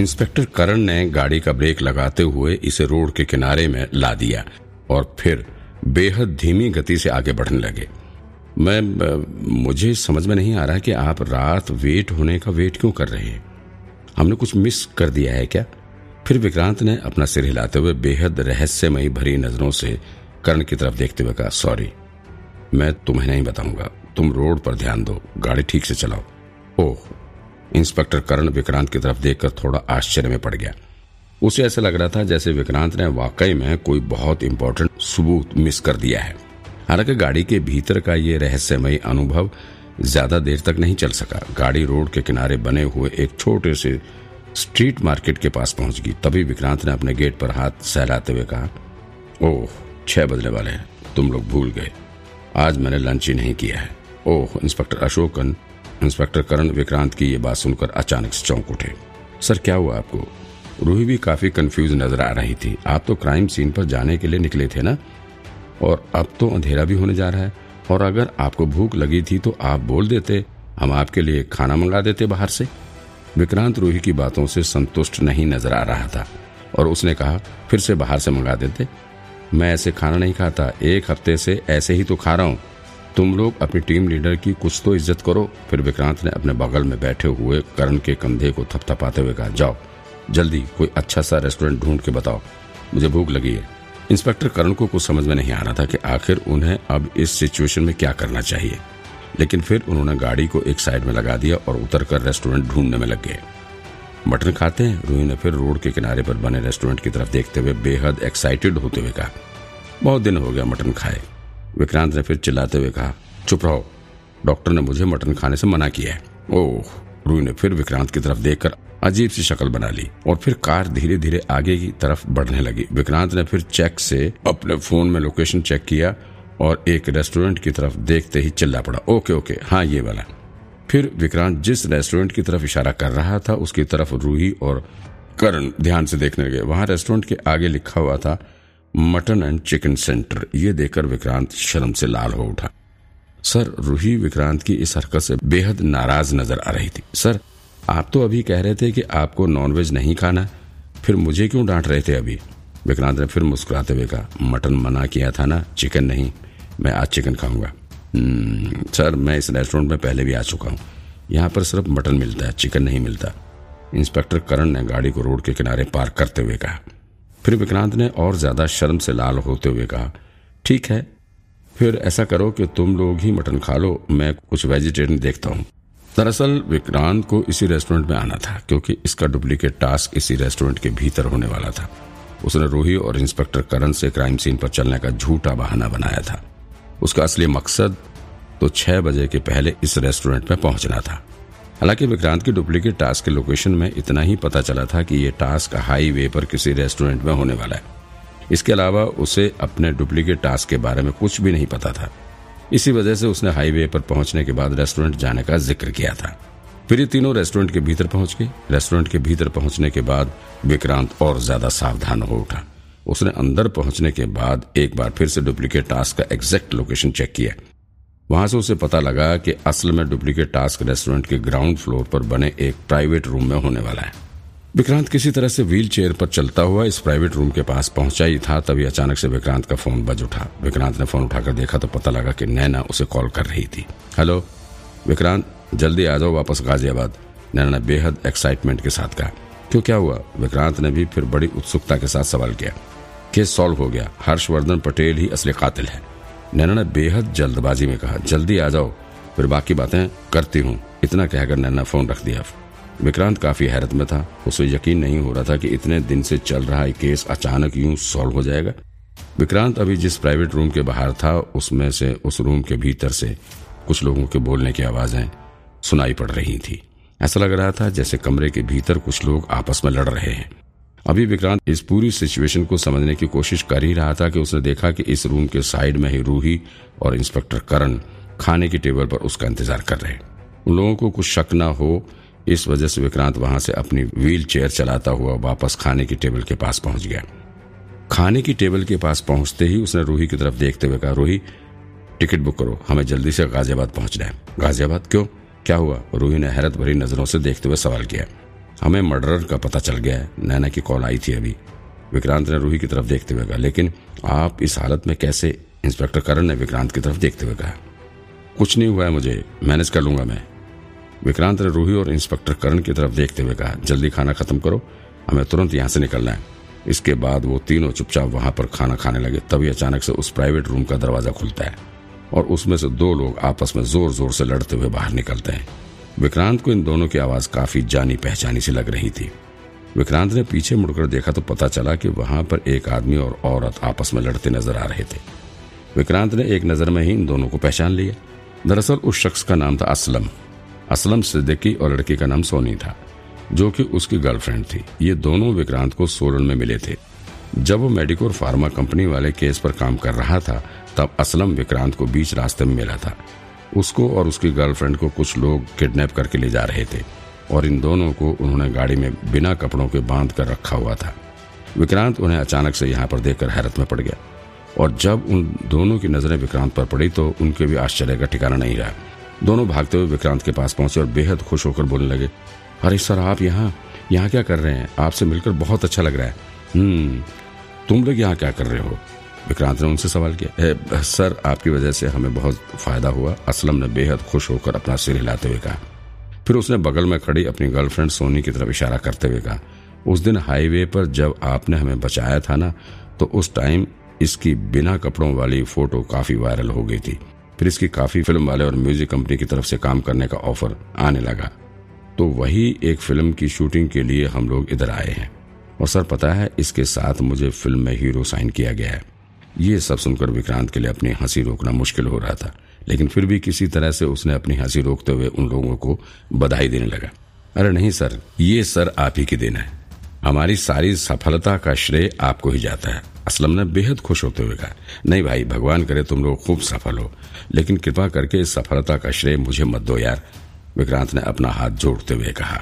Inspector करण ने गाड़ी का ब्रेक लगाते हुए इसे रोड के किनारे में ला दिया और फिर बेहद धीमी गति से आगे बढ़ने लगे। मैं, मुझे समझ में नहीं आ रहा कि आप रात वेट होने का वेट क्यों कर रहे हैं? हमने कुछ मिस कर दिया है क्या? फिर विक्रांत ने अपना सिर हिलाते हुए बेहद रहस्यमयी भरी नज़रों से कर्ण की तरफ़ देखते हुए कहा, सॉरी, मैं तुम्हें नहीं बताऊँगा। तुम रोड पर ध्यान दो, गाड़ी ठीक से चलाओ। ओह इंस्पेक्टर करण विक्रांत की तरफ़ देखकर थोड़ा आश्चर्य में पड़ गया। उसे ऐसा लग रहा था जैसे विक्रांत ने वाकई में कोई बहुत इंपॉर्टेंट सबूत मिस कर दिया है। हालाँकि गाड़ी के भीतर का ये रहस्यमयी अनुभव ज़्यादा देर तक नहीं चल सका। गाड़ी रोड के किनारे बने हुए एक छोटे से स्ट्रीट मार्केट के पास पहुँच गई। तभी विक्रांत ने अपने गेट पर हाथ सहलाते हुए कहा, ओह, छह बजने वाले हैं। तुम लोग भूल गए। आज मैंने लंच ही नहीं किया है। ओह, इंस्पेक्टर अशोकन इंस्पेक्टर करण विक्रांत की ये बात सुनकर अचानक से चौंक उठे। सर, क्या हुआ आपको? रूही भी काफ़ी कंफ्यूज नज़र आ रही थी। आप तो क्राइम सीन पर जाने के लिए निकले थे ना? और अब तो अंधेरा भी होने जा रहा है। और अगर आपको भूख लगी थी तो आप बोल देते, हम आपके लिए खाना मंगा देते बाहर से। विक्रांत रूही की बातों से संतुष्ट नहीं नज़र आ रहा था और उसने कहा, फिर से बाहर से मंगा देते। मैं ऐसे खाना नहीं खाता। एक हफ़्ते से ऐसे ही तो खा रहा हूँ। तुम लोग अपनी टीम लीडर की कुछ तो इज़्ज़त करो। फिर विक्रांत ने अपने बगल में बैठे हुए करण के कंधे को थपथपाते हुए कहा, जाओ, जल्दी कोई अच्छा सा रेस्टोरेंट ढूंढ के बताओ। मुझे भूख लगी है। इंस्पेक्टर करण को कुछ समझ में नहीं आ रहा था कि आखिर उन्हें अब इस सिचुएशन में क्या करना चाहिए। लेकिन फिर उन्होंने गाड़ी को एक साइड में लगा दिया और उतरकर रेस्टोरेंट ढूँढने में लग गए। मटन खाते हैं? रूही ने फिर रोड के किनारे पर बने रेस्टोरेंट की तरफ़ देखते हुए बेहद एक्साइटेड होते हुए कहा, बहुत दिन हो गया मटन खाए। विक्रांत ने फिर चिल्लाते हुए कहा, चुप रहो। डॉक्टर ने मुझे मटन खाने से मना किया है। ओह रूही ने फिर विक्रांत की तरफ़ देखकर अजीब सी शक्ल बना ली और फिर कार धीरे धीरे आगे की तरफ़ बढ़ने लगी। विक्रांत ने फिर चेक से अपने फ़ोन में लोकेशन चेक किया और एक रेस्टोरेंट की तरफ़ देखते ही चिल्ला पड़ा, ओके ओके हाँ ये वाला। फिर विक्रांत जिस रेस्टोरेंट की तरफ़ इशारा कर रहा था, उसकी तरफ़ रूही और करण ध्यान से देखने लगे। वहाँ रेस्टोरेंट के आगे लिखा हुआ था मटन एंड चिकन सेंटर। ये देखकर विक्रांत शर्म से लाल हो उठा। सर रूही विक्रांत की इस हरकत से बेहद नाराज़ नज़र आ रही थी। सर आप तो अभी कह रहे थे कि आपको नॉनवेज नहीं खाना फिर मुझे क्यों डांट रहे थे अभी? विक्रांत ने फिर मुस्कुराते हुए कहा मटन मना किया था ना चिकन नहीं। मैं आज चिकन खाऊँगा। हम्म, सर मैं इस रेस्टोरेंट में पहले भी आ चुका हूँ। यहाँ पर सिर्फ़ मटन मिलता है चिकन नहीं मिलता। इंस्पेक्टर करण ने गाड़ी को रोड के किनारे पार्क करते हुए कहा। फिर विक्रांत ने और ज़्यादा शर्म से लाल होते हुए कहा, ठीक है, फिर ऐसा करो कि तुम लोग ही मटन खा लो, मैं कुछ वेजिटेरियन देखता हूँ। दरअसल विक्रांत को इसी रेस्टोरेंट में आना था, क्योंकि इसका डुप्लीकेट टास्क इसी रेस्टोरेंट के भीतर होने वाला था। उसने रूही और इंस्पेक्टर करण से क्राइम सीन पर चलने का झूठा बहाना बनाया था। उसका असली मकसद तो छह बजे के पहले इस रेस्टोरेंट में पहुँचना था। हालाँकि विक्रांत की डुप्लीकेट टास्क के लोकेशन में इतना ही पता चला था कि ये टास्क हाईवे पर किसी रेस्टोरेंट में होने वाला है। इसके अलावा उसे अपने डुप्लीकेट टास्क के बारे में कुछ भी नहीं पता था। इसी वजह से उसने हाईवे पर पहुँचने के बाद रेस्टोरेंट जाने का ज़िक्र किया था। फिर ये तीनों रेस्टोरेंट के भीतर पहुँच गए रेस्टोरेंट के भीतर पहुँचने के बाद विक्रांत और ज़्यादा सावधान हो उठा। उसने अंदर पहुँचने के बाद एक बार फिर से डुप्लीकेट टास्क का एग्जैक्ट लोकेशन चेक किया। वहाँ से उसे पता लगा कि असल में डुप्लीकेट टास्क रेस्टोरेंट के ग्राउंड फ्लोर पर बने एक प्राइवेट रूम में होने वाला है। विक्रांत किसी तरह से व्हील चेयर पर चलता हुआ इस प्राइवेट रूम के पास पहुँचा ही था, तभी अचानक से विक्रांत का फ़ोन बज उठा। विक्रांत ने फ़ोन उठाकर देखा तो पता लगा कि नैना उसे कॉल कर रही थी। हेलो, विक्रांत, जल्दी आ जाओ वापस गाजियाबाद। नैना ने बेहद एक्साइटमेंट के साथ कहा। क्यों, क्या हुआ? विक्रांत ने भी फिर बड़ी उत्सुकता के साथ सवाल किया। केस सॉल्व हो गया। हर्षवर्धन पटेल ही असली कातिल है। नैना ने बेहद जल्दबाजी में कहा, जल्दी आ जाओ, फिर बाकी बातें करती हूँ। इतना कहकर नैना फ़ोन रख दिया। विक्रांत काफ़ी हैरत में था। उसे यकीन नहीं हो रहा था कि इतने दिन से चल रहा केस अचानक यूँ सॉल्व हो जाएगा। विक्रांत अभी जिस प्राइवेट रूम के बाहर था, उसमें से उस रूम के भीतर से कुछ लोगों के बोलने की आवाज़ें सुनाई पड़ रही थी। ऐसा लग रहा था जैसे कमरे के भीतर कुछ लोग आपस में लड़ रहे हैं। अभी विक्रांत इस पूरी सिचुएशन को समझने की कोशिश कर ही रहा था कि उसने देखा कि इस रूम के साइड में ही रूही और इंस्पेक्टर करण खाने की टेबल पर उसका इंतज़ार कर रहे उन लोगों को कुछ शक न हो, इस वजह से विक्रांत वहाँ से अपनी व्हील चेयर चलाता हुआ वापस खाने की टेबल के पास पहुँच गया। खाने की टेबल के पास पहुँचते ही उसने रूही की तरफ़ देखते हुए कहा, रूही, टिकट बुक करो, हमें जल्दी से गाजियाबाद पहुँचना है। गाजियाबाद? क्यों? क्या हुआ? रूही ने हैरत भरी नज़रों से देखते हुए सवाल किया। हमें मर्डरर का पता चल गया है। नैना की कॉल आई थी अभी। विक्रांत ने रूही की तरफ़ देखते हुए कहा, लेकिन आप इस हालत में कैसे इंस्पेक्टर करण ने विक्रांत की तरफ़ देखते हुए कहा? कुछ नहीं हुआ है मुझे। मैनेज कर लूँगा मैं। विक्रांत ने रूही और इंस्पेक्टर करण की तरफ़ देखते हुए कहा, जल्दी खाना खत्म करो। हमें तुरंत यहाँ से निकलना है। इसके बाद वो तीनों चुपचाप वहाँ पर खाना खाने लगे। तभी अचानक से उस प्राइवेट रूम का दरवाज़ा खुलता है और उसमें से दो लोग आपस में ज़ोर ज़ोर से लड़ते हुए बाहर निकलते हैं। विक्रांत को इन दोनों की आवाज़ काफ़ी जानी पहचानी सी लग रही थी। विक्रांत ने पीछे मुड़कर देखा तो पता चला कि वहाँ पर एक आदमी और औरत आपस में लड़ते नज़र आ रहे थे। विक्रांत ने एक नज़र में ही इन दोनों को पहचान लिया। दरअसल उस शख्स का नाम था असलम। असलम सिद्दीकी और लड़की का नाम सोनी था, जो कि उसकी गर्लफ्रेंड थी। ये दोनों विक्रांत को सोलन में मिले थे। जब वो मेडिकोर फार्मा कंपनी वाले केस पर काम कर रहा था, तब असलम विक्रांत को बीच रास्ते में मिला था। उसको और उसकी गर्लफ्रेंड को कुछ लोग किडनैप करके ले जा रहे थे और इन दोनों को उन्होंने गाड़ी में बिना कपड़ों के बाँध कर रखा हुआ था। विक्रांत उन्हें अचानक से यहाँ पर देखकर हैरत में पड़ गया और जब उन दोनों की नज़रें विक्रांत पर पड़ी तो उनके भी आश्चर्य का ठिकाना नहीं रहा। दोनों भागते हुए विक्रांत के पास पहुँचे और बेहद खुश होकर बोलने लगे, अरे सर, आप यहाँ यहाँ क्या कर रहे हैं? आपसे मिलकर बहुत अच्छा लग रहा है। हम्म तुम लोग यहाँ क्या कर रहे हो? विक्रांत ने उनसे सवाल किया सर, आपकी वजह से हमें बहुत फ़ायदा हुआ। असलम ने बेहद खुश होकर अपना सिर हिलाते हुए कहा। फिर उसने बगल में खड़ी अपनी गर्लफ्रेंड सोनी की तरफ़ इशारा करते हुए कहा, उस दिन हाईवे पर जब आपने हमें बचाया था ना तो उस टाइम इसकी बिना कपड़ों वाली फ़ोटो काफ़ी वायरल हो गई थी। फिर इसकी काफ़ी फ़िल्म वाले और म्यूज़िक कंपनी की तरफ़ से काम करने का ऑफ़र आने लगा। तो वही एक फ़िल्म की शूटिंग के लिए हम लोग इधर आए हैं। और सर, पता है, इसके साथ मुझे फ़िल्म में हीरो साइन किया गया है। ये सब सुनकर विक्रांत के लिए अपनी हँसी रोकना मुश्किल हो रहा था, लेकिन फिर भी किसी तरह से उसने अपनी हँसी रोकते हुए उन लोगों को बधाई देने लगा। अरे नहीं सर, ये सर आप ही की दिन है। हमारी सारी सफलता का श्रेय आपको ही जाता है। असलम ने बेहद खुश होते हुए कहा, नहीं भाई, भगवान करे तुम लोग खूब सफल हो, लेकिन कृपा करके इस सफलता का श्रेय मुझे मत दो यार, विक्रांत ने अपना हाथ जोड़ते हुए कहा।